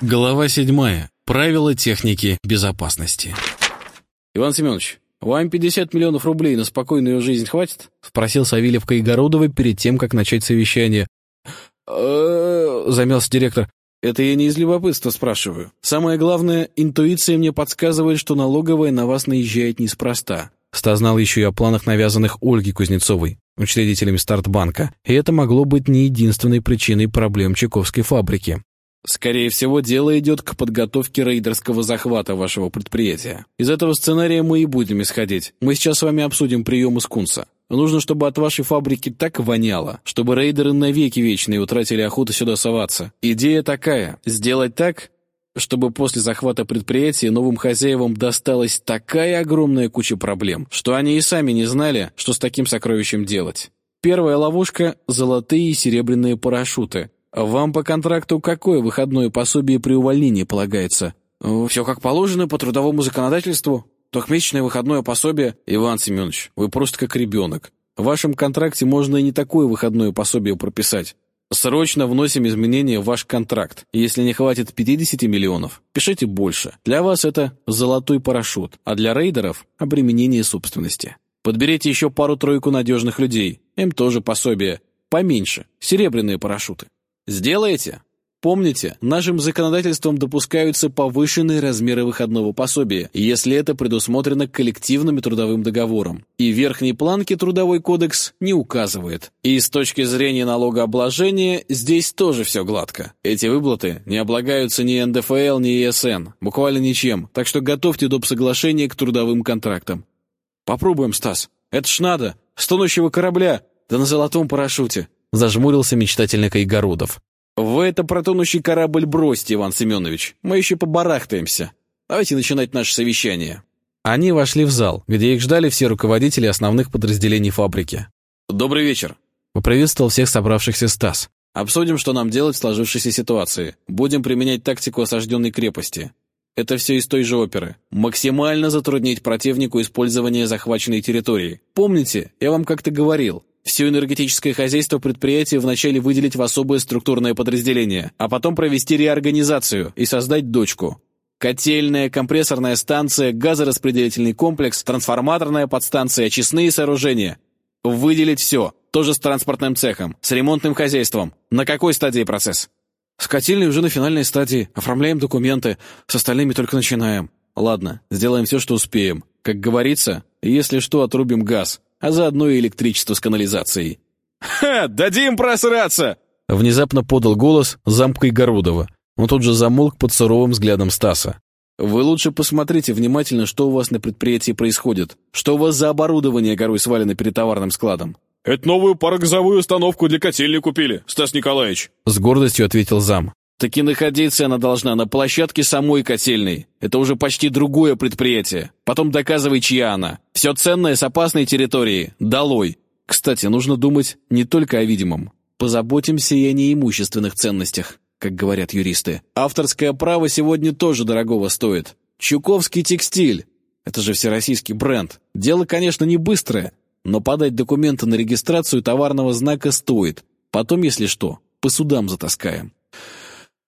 Глава седьмая. Правила техники безопасности. Иван Семенович, вам 50 миллионов рублей на спокойную жизнь хватит? Спросил Савельев Кайгородова перед тем, как начать совещание. «Э, замялся директор. Это я не из любопытства спрашиваю. Самое главное, интуиция мне подсказывает, что налоговая на вас наезжает неспроста. Стас знал еще и о планах, навязанных Ольге Кузнецовой, учредителями Стартбанка, и это могло быть не единственной причиной проблем Чайковской фабрики. Скорее всего, дело идет к подготовке рейдерского захвата вашего предприятия. Из этого сценария мы и будем исходить. Мы сейчас с вами обсудим приемы скунса. Нужно, чтобы от вашей фабрики так воняло, чтобы рейдеры навеки вечные утратили охоту сюда соваться. Идея такая – сделать так, чтобы после захвата предприятия новым хозяевам досталась такая огромная куча проблем, что они и сами не знали, что с таким сокровищем делать. Первая ловушка – золотые и серебряные парашюты. Вам по контракту какое выходное пособие при увольнении полагается? Все как положено по трудовому законодательству. Трехмесячное выходное пособие. Иван Семенович, вы просто как ребенок. В вашем контракте можно и не такое выходное пособие прописать. Срочно вносим изменения в ваш контракт. Если не хватит 50 миллионов, пишите больше. Для вас это золотой парашют, а для рейдеров – обременение собственности. Подберите еще пару-тройку надежных людей. Им тоже пособие. Поменьше. Серебряные парашюты. Сделаете? Помните, нашим законодательством допускаются повышенные размеры выходного пособия, если это предусмотрено коллективным трудовым договором. И верхней планки Трудовой кодекс не указывает. И с точки зрения налогообложения здесь тоже все гладко. Эти выплаты не облагаются ни НДФЛ, ни ЕСН, буквально ничем, так что готовьте доп. соглашение к трудовым контрактам. Попробуем, Стас. Это ж надо. С тонущего корабля, да на золотом парашюте. Зажмурился мечтательно Кайгородов. «Вы это про тонущий корабль бросьте, Иван Семенович. Мы еще побарахтаемся. Давайте начинать наше совещание». Они вошли в зал, где их ждали все руководители основных подразделений фабрики. «Добрый вечер», — поприветствовал всех собравшихся Стас. «Обсудим, что нам делать в сложившейся ситуации. Будем применять тактику осажденной крепости. Это все из той же оперы. Максимально затруднить противнику использование захваченной территории. Помните, я вам как-то говорил, все энергетическое хозяйство предприятия вначале выделить в особое структурное подразделение, а потом провести реорганизацию и создать дочку. Котельная, компрессорная станция, газораспределительный комплекс, трансформаторная подстанция, очистные сооружения. Выделить все. Тоже с транспортным цехом, с ремонтным хозяйством. На какой стадии процесс? С котельной уже на финальной стадии. Оформляем документы. С остальными только начинаем. Ладно, сделаем все, что успеем. Как говорится, если что, отрубим газ а заодно и электричество с канализацией. «Ха! Дадим просраться!» Внезапно подал голос замкой Городова. Он тут же замолк под суровым взглядом Стаса. «Вы лучше посмотрите внимательно, что у вас на предприятии происходит. Что у вас за оборудование горой свалено перед товарным складом?» «Это новую парогазовую установку для котельни купили, Стас Николаевич», — с гордостью ответил зам. Таки находиться она должна на площадке самой котельной. Это уже почти другое предприятие. Потом доказывай, чья она. Все ценное с опасной территории. Долой. Кстати, нужно думать не только о видимом. Позаботимся и о неимущественных ценностях, как говорят юристы. Авторское право сегодня тоже дорогого стоит. Чуковский текстиль. Это же всероссийский бренд. Дело, конечно, не быстрое, но подать документы на регистрацию товарного знака стоит. Потом, если что, по судам затаскаем.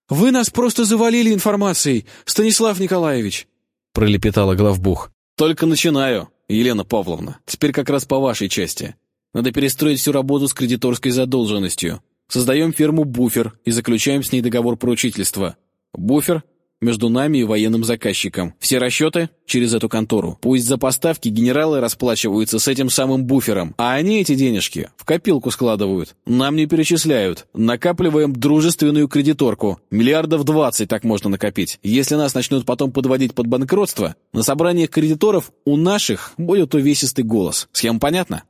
«Вы нас просто завалили информацией, Станислав Николаевич!» пролепетала главбух. «Только начинаю, Елена Павловна. Теперь как раз по вашей части. Надо перестроить всю работу с кредиторской задолженностью. Создаем фирму «Буфер» и заключаем с ней договор поручительства. «Буфер» между нами и военным заказчиком. Все расчеты через эту контору. Пусть за поставки генералы расплачиваются с этим самым буфером, а они эти денежки в копилку складывают. Нам не перечисляют. Накапливаем дружественную кредиторку. Миллиардов двадцать так можно накопить. Если нас начнут потом подводить под банкротство, на собраниях кредиторов у наших будет увесистый голос. Схема понятна?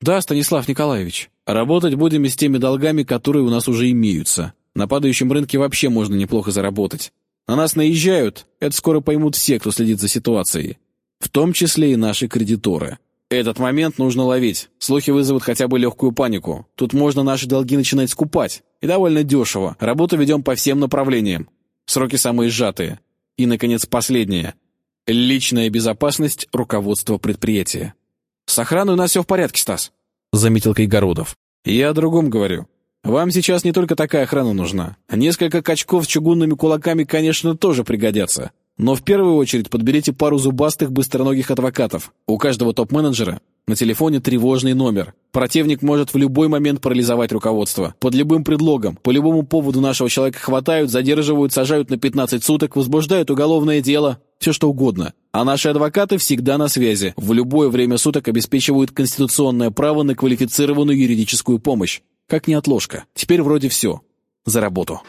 Да, Станислав Николаевич. Работать будем с теми долгами, которые у нас уже имеются. На падающем рынке вообще можно неплохо заработать. На нас наезжают, это скоро поймут все, кто следит за ситуацией. В том числе и наши кредиторы. Этот момент нужно ловить. Слухи вызовут хотя бы легкую панику. Тут можно наши долги начинать скупать. И довольно дешево. Работу ведем по всем направлениям. Сроки самые сжатые. И, наконец, последнее. Личная безопасность руководства предприятия. С охраной у нас все в порядке, Стас. Заметил Кайгородов. Я о другом говорю. Вам сейчас не только такая охрана нужна. Несколько качков с чугунными кулаками, конечно, тоже пригодятся. Но в первую очередь подберите пару зубастых быстроногих адвокатов. У каждого топ-менеджера на телефоне тревожный номер. Противник может в любой момент парализовать руководство. Под любым предлогом, по любому поводу нашего человека хватают, задерживают, сажают на 15 суток, возбуждают уголовное дело. Все что угодно. А наши адвокаты всегда на связи. В любое время суток обеспечивают конституционное право на квалифицированную юридическую помощь. Как неотложка. Теперь вроде все. За работу.